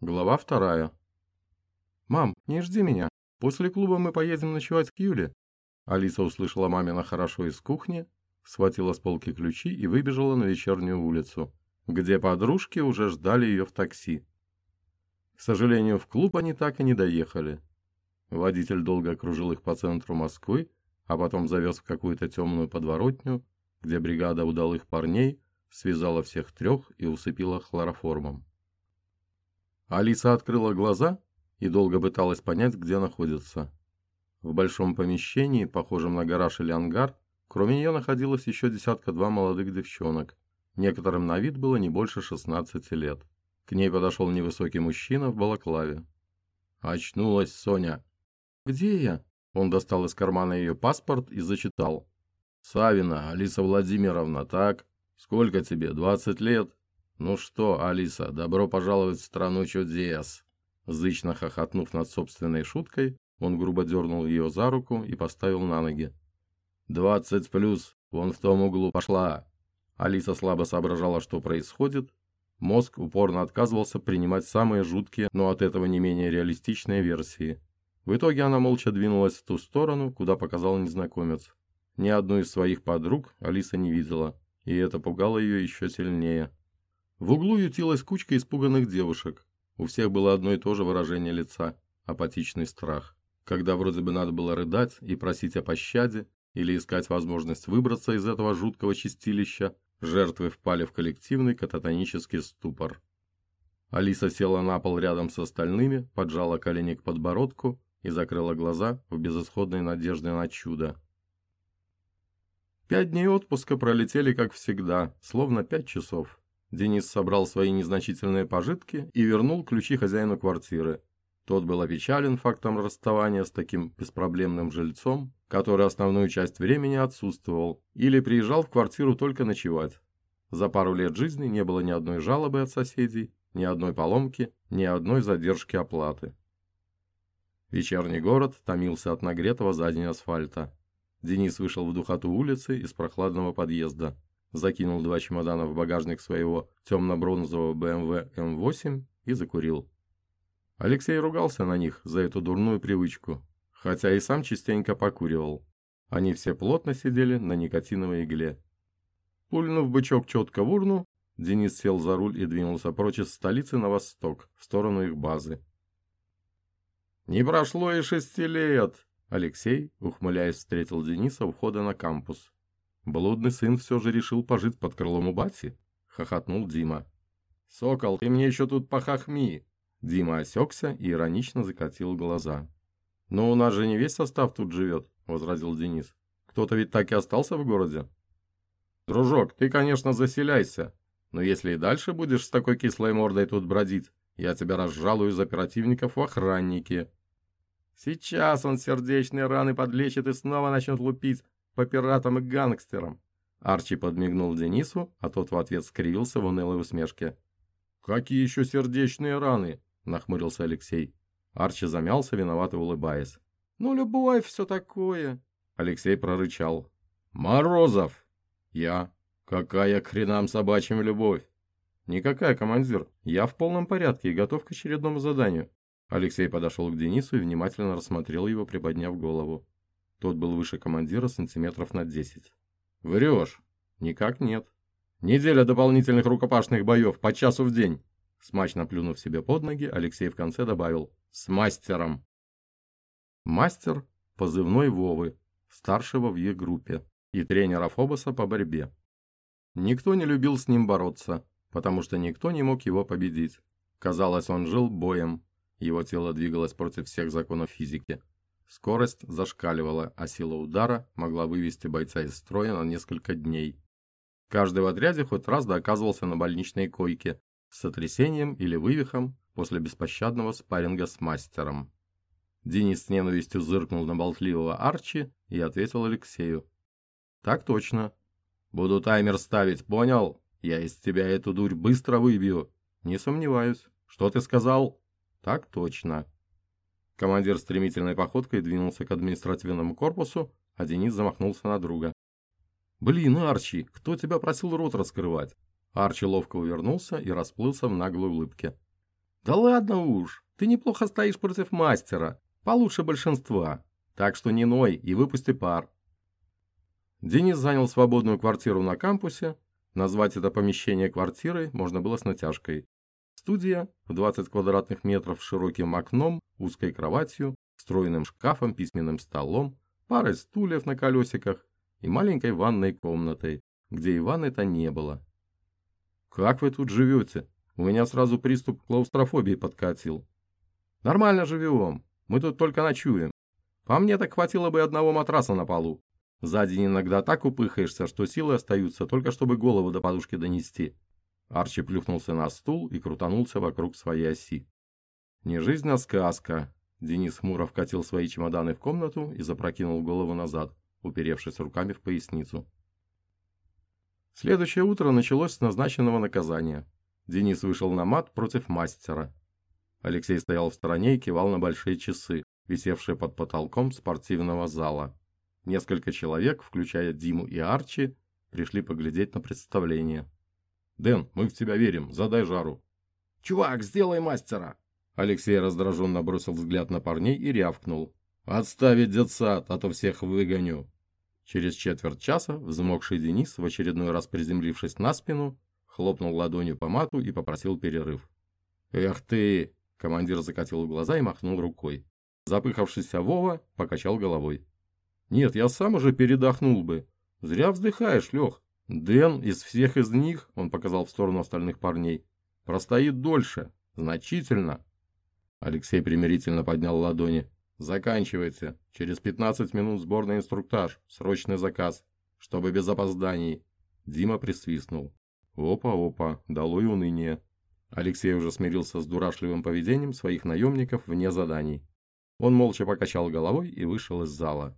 Глава вторая. «Мам, не жди меня. После клуба мы поедем ночевать к Юле». Алиса услышала мамина хорошо из кухни, схватила с полки ключи и выбежала на вечернюю улицу, где подружки уже ждали ее в такси. К сожалению, в клуб они так и не доехали. Водитель долго окружил их по центру Москвы, а потом завез в какую-то темную подворотню, где бригада удалых парней связала всех трех и усыпила хлороформом. Алиса открыла глаза и долго пыталась понять, где находится. В большом помещении, похожем на гараж или ангар, кроме нее находилось еще десятка-два молодых девчонок. Некоторым на вид было не больше 16 лет. К ней подошел невысокий мужчина в балаклаве. «Очнулась Соня». «Где я?» Он достал из кармана ее паспорт и зачитал. «Савина Алиса Владимировна, так? Сколько тебе, 20 лет?» «Ну что, Алиса, добро пожаловать в страну чудес!» Зычно хохотнув над собственной шуткой, он грубо дернул ее за руку и поставил на ноги. «Двадцать плюс, вон в том углу, пошла!» Алиса слабо соображала, что происходит. Мозг упорно отказывался принимать самые жуткие, но от этого не менее реалистичные версии. В итоге она молча двинулась в ту сторону, куда показал незнакомец. Ни одну из своих подруг Алиса не видела, и это пугало ее еще сильнее. В углу ютилась кучка испуганных девушек. У всех было одно и то же выражение лица – апатичный страх. Когда вроде бы надо было рыдать и просить о пощаде, или искать возможность выбраться из этого жуткого чистилища, жертвы впали в коллективный кататонический ступор. Алиса села на пол рядом с остальными, поджала колени к подбородку и закрыла глаза в безысходной надежде на чудо. Пять дней отпуска пролетели как всегда, словно пять часов. Денис собрал свои незначительные пожитки и вернул ключи хозяину квартиры. Тот был опечален фактом расставания с таким беспроблемным жильцом, который основную часть времени отсутствовал или приезжал в квартиру только ночевать. За пару лет жизни не было ни одной жалобы от соседей, ни одной поломки, ни одной задержки оплаты. Вечерний город томился от нагретого за день асфальта. Денис вышел в духоту улицы из прохладного подъезда закинул два чемодана в багажник своего темно-бронзового BMW M8 и закурил. Алексей ругался на них за эту дурную привычку, хотя и сам частенько покуривал. Они все плотно сидели на никотиновой игле. Пульнув бычок четко в урну, Денис сел за руль и двинулся прочь из столицы на восток, в сторону их базы. «Не прошло и шести лет!» Алексей, ухмыляясь, встретил Дениса у входа на кампус. Блудный сын все же решил пожить под крылом у бати, хохотнул Дима. «Сокол, ты мне еще тут похохми!» Дима осекся и иронично закатил глаза. «Но у нас же не весь состав тут живет», — возразил Денис. «Кто-то ведь так и остался в городе». «Дружок, ты, конечно, заселяйся, но если и дальше будешь с такой кислой мордой тут бродить, я тебя разжалую из оперативников в охранники». «Сейчас он сердечные раны подлечит и снова начнет лупить, по пиратам и гангстерам. Арчи подмигнул Денису, а тот в ответ скривился в унылой усмешке. «Какие еще сердечные раны?» – нахмурился Алексей. Арчи замялся, виновато улыбаясь. «Ну, любовь, все такое!» Алексей прорычал. «Морозов!» «Я? Какая к хренам собачьим любовь?» «Никакая, командир. Я в полном порядке и готов к очередному заданию». Алексей подошел к Денису и внимательно рассмотрел его, приподняв голову. Тот был выше командира сантиметров на десять. «Врешь?» «Никак нет». «Неделя дополнительных рукопашных боев по часу в день!» Смачно плюнув себе под ноги, Алексей в конце добавил «С мастером!» Мастер – позывной Вовы, старшего в Е-группе, и тренера Фобоса по борьбе. Никто не любил с ним бороться, потому что никто не мог его победить. Казалось, он жил боем, его тело двигалось против всех законов физики. Скорость зашкаливала, а сила удара могла вывести бойца из строя на несколько дней. Каждый в отряде хоть раз да оказывался на больничной койке с сотрясением или вывихом после беспощадного спарринга с мастером. Денис с ненавистью зыркнул на болтливого Арчи и ответил Алексею. «Так точно. Буду таймер ставить, понял? Я из тебя эту дурь быстро выбью. Не сомневаюсь. Что ты сказал?» «Так точно». Командир стремительной походкой двинулся к административному корпусу, а Денис замахнулся на друга. «Блин, Арчи, кто тебя просил рот раскрывать?» Арчи ловко увернулся и расплылся в наглой улыбке. Да ладно уж, ты неплохо стоишь против мастера, получше большинства. Так что не ной и выпусти пар. Денис занял свободную квартиру на кампусе. Назвать это помещение квартирой можно было с натяжкой. Студия в 20 квадратных метров с широким окном, узкой кроватью, встроенным шкафом, письменным столом, парой стульев на колесиках и маленькой ванной комнатой, где и ванны-то не было. «Как вы тут живете? У меня сразу приступ клаустрофобии подкатил». «Нормально живем. Мы тут только ночуем. По мне так хватило бы одного матраса на полу. За день иногда так упыхаешься, что силы остаются, только чтобы голову до подушки донести». Арчи плюхнулся на стул и крутанулся вокруг своей оси. «Не жизнь, а сказка». Денис хмуро вкатил свои чемоданы в комнату и запрокинул голову назад, уперевшись руками в поясницу. Следующее утро началось с назначенного наказания. Денис вышел на мат против мастера. Алексей стоял в стороне и кивал на большие часы, висевшие под потолком спортивного зала. Несколько человек, включая Диму и Арчи, пришли поглядеть на представление. «Дэн, мы в тебя верим, задай жару». «Чувак, сделай мастера!» Алексей раздраженно бросил взгляд на парней и рявкнул. «Отставить детсад, а то всех выгоню!» Через четверть часа взмокший Денис, в очередной раз приземлившись на спину, хлопнул ладонью по мату и попросил перерыв. «Эх ты!» – командир закатил глаза и махнул рукой. Запыхавшийся Вова покачал головой. «Нет, я сам уже передохнул бы. Зря вздыхаешь, Лех. Дэн из всех из них, он показал в сторону остальных парней, простоит дольше, значительно». Алексей примирительно поднял ладони. Заканчивайте. Через 15 минут сборный инструктаж. Срочный заказ. Чтобы без опозданий. Дима присвистнул. Опа-опа, дало и уныние. Алексей уже смирился с дурашливым поведением своих наемников вне заданий. Он молча покачал головой и вышел из зала.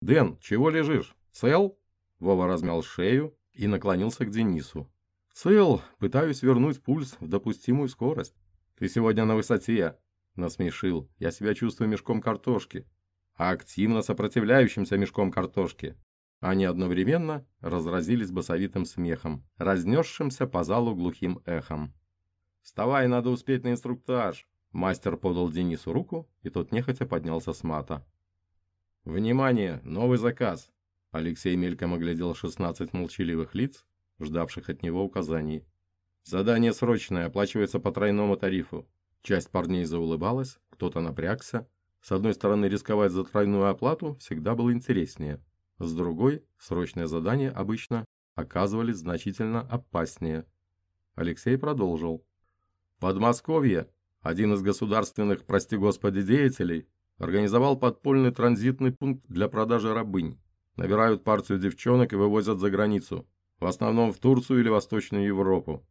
«Дэн, чего лежишь? Цел?» Вова размял шею и наклонился к Денису. «Цел. Пытаюсь вернуть пульс в допустимую скорость. Ты сегодня на высоте. Насмешил. Я себя чувствую мешком картошки. А активно сопротивляющимся мешком картошки. Они одновременно разразились басовитым смехом, разнесшимся по залу глухим эхом. «Вставай, надо успеть на инструктаж!» Мастер подал Денису руку, и тот нехотя поднялся с мата. «Внимание! Новый заказ!» Алексей мельком оглядел 16 молчаливых лиц, ждавших от него указаний. «Задание срочное, оплачивается по тройному тарифу. Часть парней заулыбалась, кто-то напрягся. С одной стороны, рисковать за тройную оплату всегда было интереснее. С другой, срочные задания обычно оказывались значительно опаснее. Алексей продолжил. Подмосковье, один из государственных, прости господи, деятелей, организовал подпольный транзитный пункт для продажи рабынь. Набирают партию девчонок и вывозят за границу, в основном в Турцию или Восточную Европу.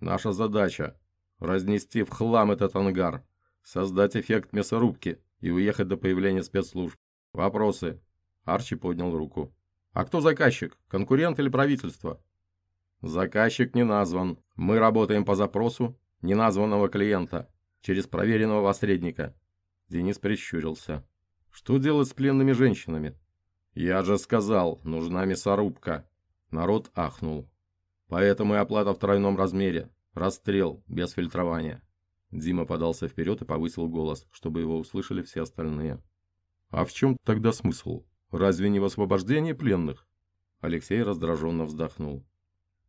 Наша задача разнести в хлам этот ангар, создать эффект мясорубки и уехать до появления спецслужб. Вопросы?» Арчи поднял руку. «А кто заказчик? Конкурент или правительство?» «Заказчик не назван. Мы работаем по запросу неназванного клиента, через проверенного посредника». Денис прищурился. «Что делать с пленными женщинами?» «Я же сказал, нужна мясорубка». Народ ахнул. «Поэтому и оплата в тройном размере. Расстрел, без фильтрования. Дима подался вперед и повысил голос, чтобы его услышали все остальные. А в чем тогда смысл? Разве не в освобождении пленных? Алексей раздраженно вздохнул.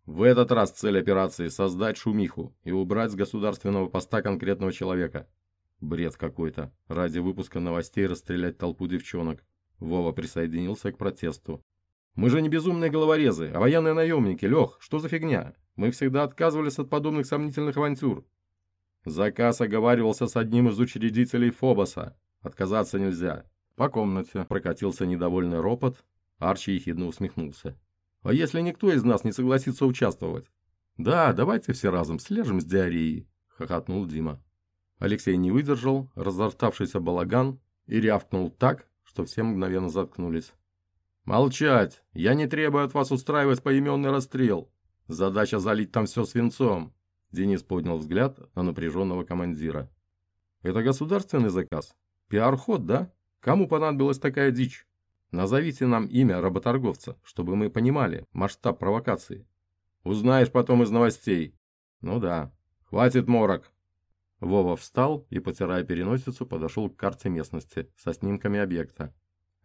В этот раз цель операции – создать шумиху и убрать с государственного поста конкретного человека. Бред какой-то. Ради выпуска новостей расстрелять толпу девчонок. Вова присоединился к протесту. Мы же не безумные головорезы, а военные наемники. Лех, что за фигня? Мы всегда отказывались от подобных сомнительных авантюр. Заказ оговаривался с одним из учредителей Фобоса. Отказаться нельзя. По комнате прокатился недовольный ропот. Арчи ехидно усмехнулся. А если никто из нас не согласится участвовать? Да, давайте все разом слежем с диареей, хохотнул Дима. Алексей не выдержал, разортавшийся балаган, и рявкнул так, что все мгновенно заткнулись. «Молчать! Я не требую от вас устраивать поименный расстрел. Задача залить там все свинцом. Денис поднял взгляд на напряженного командира. Это государственный заказ? Пиар-ход, да? Кому понадобилась такая дичь? Назовите нам имя работорговца, чтобы мы понимали масштаб провокации. Узнаешь потом из новостей. Ну да. Хватит морок. Вова встал и, потирая переносицу, подошел к карте местности со снимками объекта.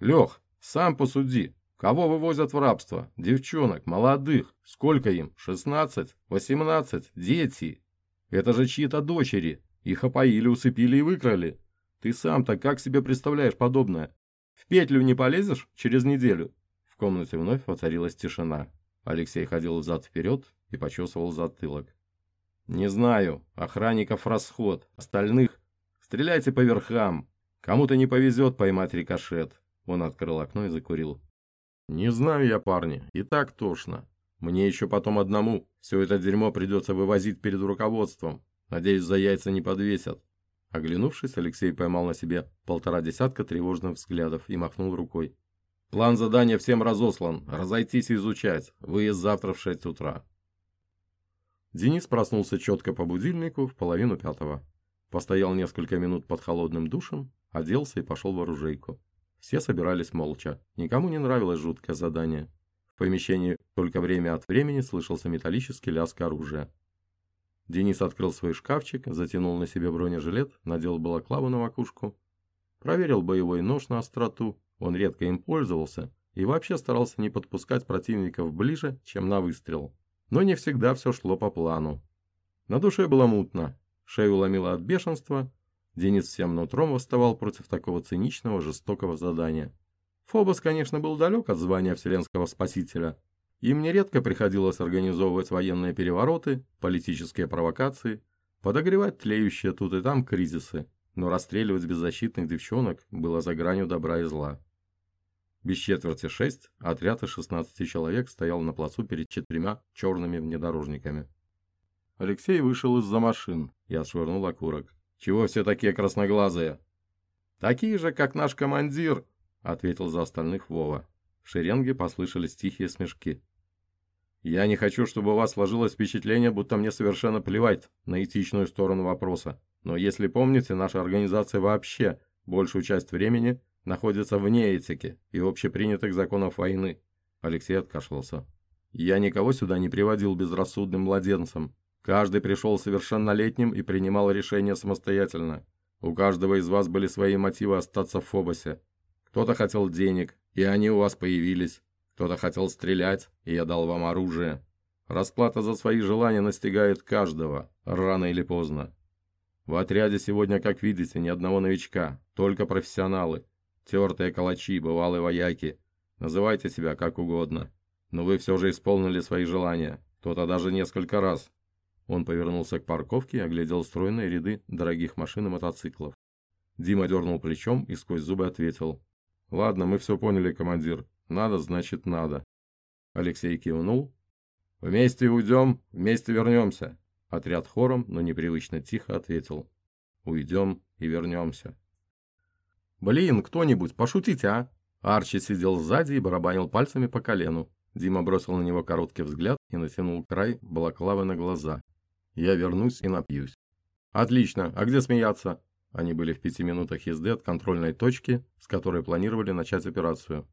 «Лех, сам посуди. Кого вывозят в рабство? Девчонок, молодых. Сколько им? Шестнадцать? Восемнадцать? Дети? Это же чьи-то дочери. Их опоили, усыпили и выкрали. Ты сам-то как себе представляешь подобное? В петлю не полезешь через неделю?» В комнате вновь воцарилась тишина. Алексей ходил взад-вперед и почесывал затылок. «Не знаю. Охранников расход. Остальных... Стреляйте по верхам. Кому-то не повезет поймать рикошет». Он открыл окно и закурил. «Не знаю я, парни. И так тошно. Мне еще потом одному. Все это дерьмо придется вывозить перед руководством. Надеюсь, за яйца не подвесят». Оглянувшись, Алексей поймал на себе полтора десятка тревожных взглядов и махнул рукой. «План задания всем разослан. Разойтись и изучать. Выезд завтра в шесть утра». Денис проснулся четко по будильнику в половину пятого. Постоял несколько минут под холодным душем, оделся и пошел в оружейку. Все собирались молча. Никому не нравилось жуткое задание. В помещении только время от времени слышался металлический лязг оружия. Денис открыл свой шкафчик, затянул на себе бронежилет, надел балаклаву на макушку. Проверил боевой нож на остроту, он редко им пользовался и вообще старался не подпускать противников ближе, чем на выстрел. Но не всегда все шло по плану. На душе было мутно, шею ломило от бешенства. Денис всем нутром восставал против такого циничного, жестокого задания. Фобос, конечно, был далек от звания Вселенского Спасителя. Им нередко приходилось организовывать военные перевороты, политические провокации, подогревать тлеющие тут и там кризисы, но расстреливать беззащитных девчонок было за гранью добра и зла. Без четверти шесть отряд из 16 человек стоял на плацу перед четырьмя черными внедорожниками. Алексей вышел из-за машин и отшвырнул окурок. «Чего все такие красноглазые?» «Такие же, как наш командир», — ответил за остальных Вова. В шеренге послышались тихие смешки. «Я не хочу, чтобы у вас сложилось впечатление, будто мне совершенно плевать на этичную сторону вопроса. Но если помните, наша организация вообще большую часть времени находится вне этики и общепринятых законов войны. Алексей откашлялся. Я никого сюда не приводил безрассудным младенцем. Каждый пришел совершеннолетним и принимал решения самостоятельно. У каждого из вас были свои мотивы остаться в Фобосе. Кто-то хотел денег, и они у вас появились. Кто-то хотел стрелять, и я дал вам оружие. Расплата за свои желания настигает каждого, рано или поздно. В отряде сегодня, как видите, ни одного новичка, только профессионалы. Тертые калачи, бывалые вояки. Называйте себя как угодно. Но вы все же исполнили свои желания. Кто-то даже несколько раз. Он повернулся к парковке и оглядел стройные ряды дорогих машин и мотоциклов. Дима дернул плечом и сквозь зубы ответил. «Ладно, мы все поняли, командир. Надо, значит, надо». Алексей кивнул. «Вместе уйдем, вместе вернемся». Отряд хором, но непривычно тихо ответил. «Уйдем и вернемся». «Блин, кто-нибудь, пошутите, а?» Арчи сидел сзади и барабанил пальцами по колену. Дима бросил на него короткий взгляд и натянул край балаклавы на глаза. «Я вернусь и напьюсь». «Отлично, а где смеяться?» Они были в пяти минутах езды от контрольной точки, с которой планировали начать операцию.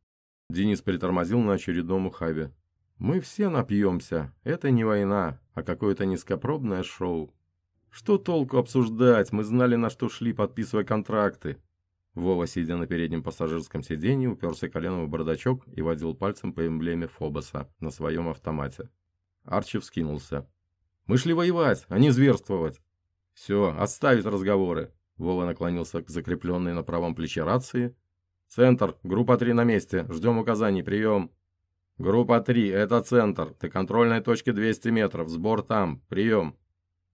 Денис притормозил на очередном ухабе. «Мы все напьемся. Это не война, а какое-то низкопробное шоу. Что толку обсуждать? Мы знали, на что шли, подписывая контракты. Вова, сидя на переднем пассажирском сиденье, уперся коленом в бардачок и водил пальцем по эмблеме Фобоса на своем автомате. Арчи вскинулся. «Мы шли воевать, а не зверствовать!» «Все, отставить разговоры!» Вова наклонился к закрепленной на правом плече рации. «Центр, группа 3 на месте, ждем указаний, прием!» «Группа 3, это центр, ты контрольной точке 200 метров, сбор там, прием!»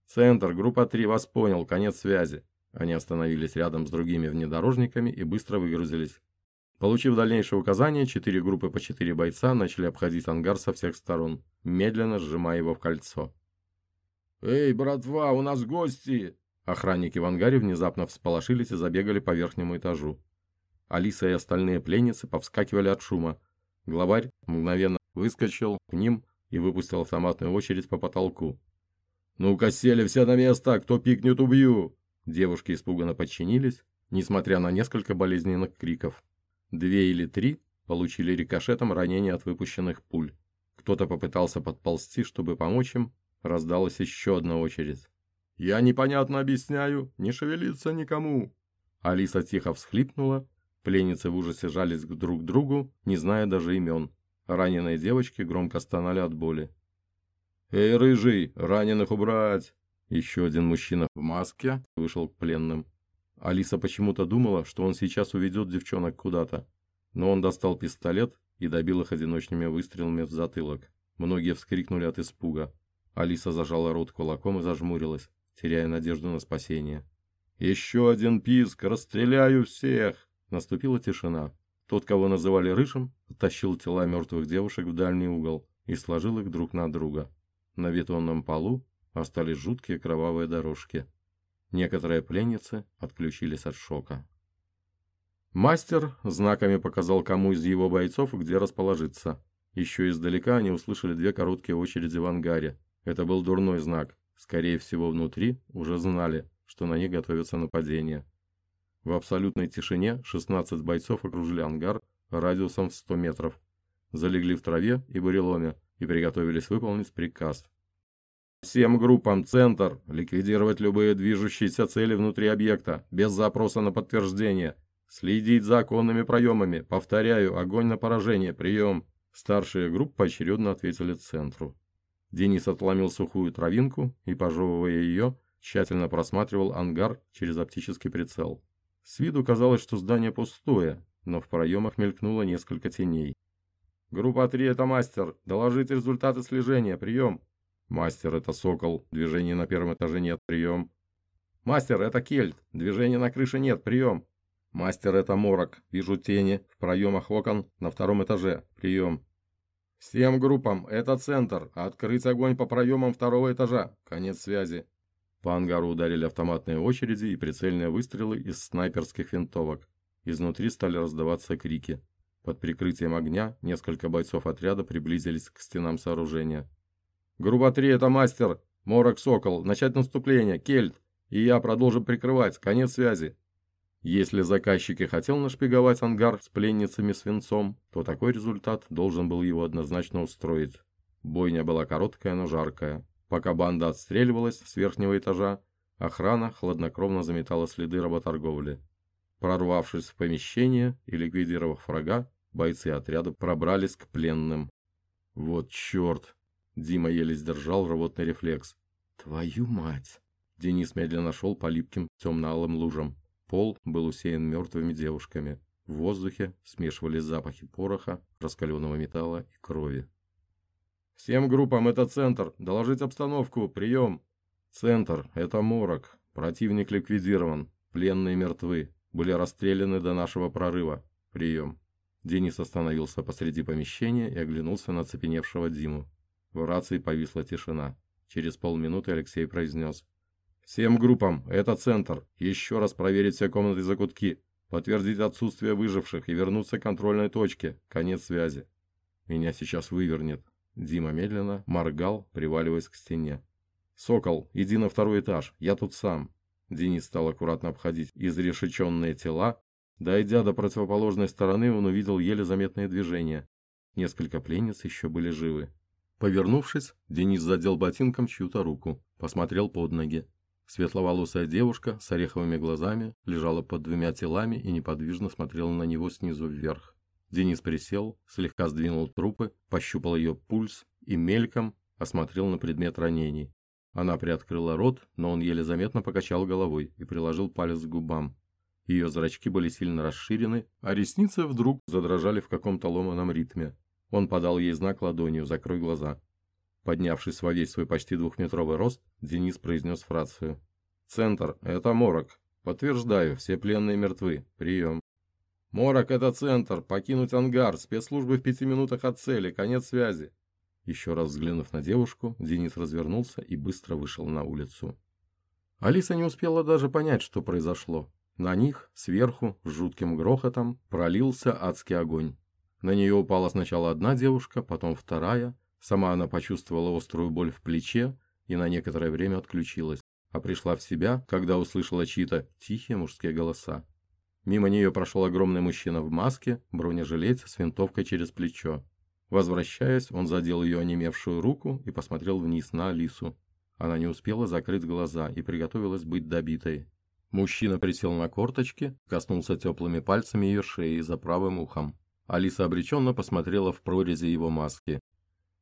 «Центр, группа 3, вас понял, конец связи!» Они остановились рядом с другими внедорожниками и быстро выгрузились. Получив дальнейшее указание, четыре группы по четыре бойца начали обходить ангар со всех сторон, медленно сжимая его в кольцо. «Эй, братва, у нас гости!» Охранники в ангаре внезапно всполошились и забегали по верхнему этажу. Алиса и остальные пленницы повскакивали от шума. Главарь мгновенно выскочил к ним и выпустил автоматную очередь по потолку. «Ну-ка, сели все на место! Кто пикнет, убью!» Девушки испуганно подчинились, несмотря на несколько болезненных криков. Две или три получили рикошетом ранения от выпущенных пуль. Кто-то попытался подползти, чтобы помочь им, раздалась еще одна очередь. Я непонятно объясняю, не шевелиться никому!» Алиса тихо всхлипнула, пленницы в ужасе жались друг к другу, не зная даже имен. Раненые девочки громко стонали от боли. «Эй, рыжий, раненых убрать!» Еще один мужчина в маске вышел к пленным. Алиса почему-то думала, что он сейчас уведет девчонок куда-то. Но он достал пистолет и добил их одиночными выстрелами в затылок. Многие вскрикнули от испуга. Алиса зажала рот кулаком и зажмурилась, теряя надежду на спасение. «Еще один писк! Расстреляю всех!» Наступила тишина. Тот, кого называли Рыжим, оттащил тела мертвых девушек в дальний угол и сложил их друг на друга. На бетонном полу остались жуткие кровавые дорожки. Некоторые пленницы отключились от шока. Мастер знаками показал кому из его бойцов, где расположиться. Еще издалека они услышали две короткие очереди в ангаре. Это был дурной знак. Скорее всего, внутри уже знали, что на них готовится нападение. В абсолютной тишине 16 бойцов окружили ангар радиусом в 100 метров, залегли в траве и буреломе и приготовились выполнить приказ. Всем группам «Центр» ликвидировать любые движущиеся цели внутри объекта, без запроса на подтверждение. Следить за оконными проемами. Повторяю, огонь на поражение, прием. Старшие группы поочередно ответили «Центру». Денис отломил сухую травинку и, пожевывая ее, тщательно просматривал ангар через оптический прицел. С виду казалось, что здание пустое, но в проемах мелькнуло несколько теней. «Группа 3 – это мастер. Доложить результаты слежения. Прием!» «Мастер – это сокол. Движения на первом этаже нет. Прием!» «Мастер – это кельт. Движения на крыше нет. Прием!» «Мастер – это морок. Вижу тени в проемах окон на втором этаже. Прием!» «Всем группам. Это центр. Открыть огонь по проемам второго этажа. Конец связи!» По ангару ударили автоматные очереди и прицельные выстрелы из снайперских винтовок. Изнутри стали раздаваться крики. Под прикрытием огня несколько бойцов отряда приблизились к стенам сооружения. «Группа 3 – это мастер! Морок Сокол! Начать наступление! Кельт! И я продолжу прикрывать! Конец связи!» Если заказчик и хотел нашпиговать ангар с пленницами свинцом, то такой результат должен был его однозначно устроить. Бойня была короткая, но жаркая. Пока банда отстреливалась с верхнего этажа, охрана хладнокровно заметала следы работорговли. Прорвавшись в помещение и ликвидировав врага, бойцы отряда пробрались к пленным. «Вот черт!» Дима еле сдержал рвотный рефлекс. «Твою мать!» Денис медленно шел по липким темно-алым лужам. Пол был усеян мертвыми девушками. В воздухе смешивались запахи пороха, раскаленного металла и крови. «Всем группам это центр. Доложить обстановку. Прием!» «Центр. Это морок. Противник ликвидирован. Пленные мертвы. Были расстреляны до нашего прорыва. Прием!» Денис остановился посреди помещения и оглянулся на цепеневшего Диму. В рации повисла тишина. Через полминуты Алексей произнес. «Всем группам. Это центр. Еще раз проверить все комнаты и закутки. Подтвердить отсутствие выживших и вернуться к контрольной точке. Конец связи. Меня сейчас вывернет. Дима медленно моргал, приваливаясь к стене. «Сокол, иди на второй этаж, я тут сам». Денис стал аккуратно обходить изрешеченные тела. Дойдя до противоположной стороны, он увидел еле заметные движения. Несколько пленниц еще были живы. Повернувшись, Денис задел ботинком чью-то руку, посмотрел под ноги. Светловолосая девушка с ореховыми глазами лежала под двумя телами и неподвижно смотрела на него снизу вверх. Денис присел, слегка сдвинул трупы, пощупал ее пульс и мельком осмотрел на предмет ранений. Она приоткрыла рот, но он еле заметно покачал головой и приложил палец к губам. Ее зрачки были сильно расширены, а ресницы вдруг задрожали в каком-то ломаном ритме. Он подал ей знак ладонью «Закрой глаза». Поднявшись во весь свой почти двухметровый рост, Денис произнес фрацию. «Центр, это морок. Подтверждаю, все пленные мертвы. Прием». «Морок — это центр. Покинуть ангар. Спецслужбы в пяти минутах от цели. Конец связи». Еще раз взглянув на девушку, Денис развернулся и быстро вышел на улицу. Алиса не успела даже понять, что произошло. На них, сверху, с жутким грохотом, пролился адский огонь. На нее упала сначала одна девушка, потом вторая. Сама она почувствовала острую боль в плече и на некоторое время отключилась, а пришла в себя, когда услышала чьи-то тихие мужские голоса. Мимо нее прошел огромный мужчина в маске, бронежилете с винтовкой через плечо. Возвращаясь, он задел ее онемевшую руку и посмотрел вниз на Алису. Она не успела закрыть глаза и приготовилась быть добитой. Мужчина присел на корточки, коснулся теплыми пальцами ее шеи за правым ухом. Алиса обреченно посмотрела в прорези его маски.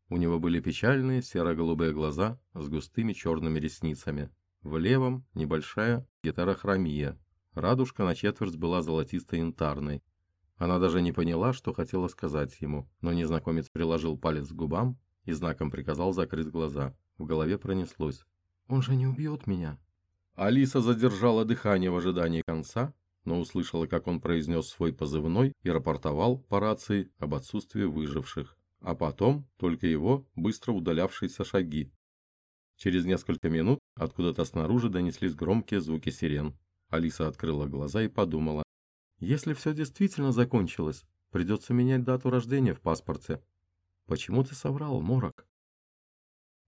У него были печальные серо-голубые глаза с густыми черными ресницами. В левом небольшая гетерохромия. Радужка на четверть была золотисто-янтарной. Она даже не поняла, что хотела сказать ему, но незнакомец приложил палец к губам и знаком приказал закрыть глаза. В голове пронеслось. «Он же не убьет меня!» Алиса задержала дыхание в ожидании конца, но услышала, как он произнес свой позывной и рапортовал по рации об отсутствии выживших, а потом только его быстро удалявшиеся шаги. Через несколько минут откуда-то снаружи донеслись громкие звуки сирен. Алиса открыла глаза и подумала, если все действительно закончилось, придется менять дату рождения в паспорте. Почему ты соврал, Морок?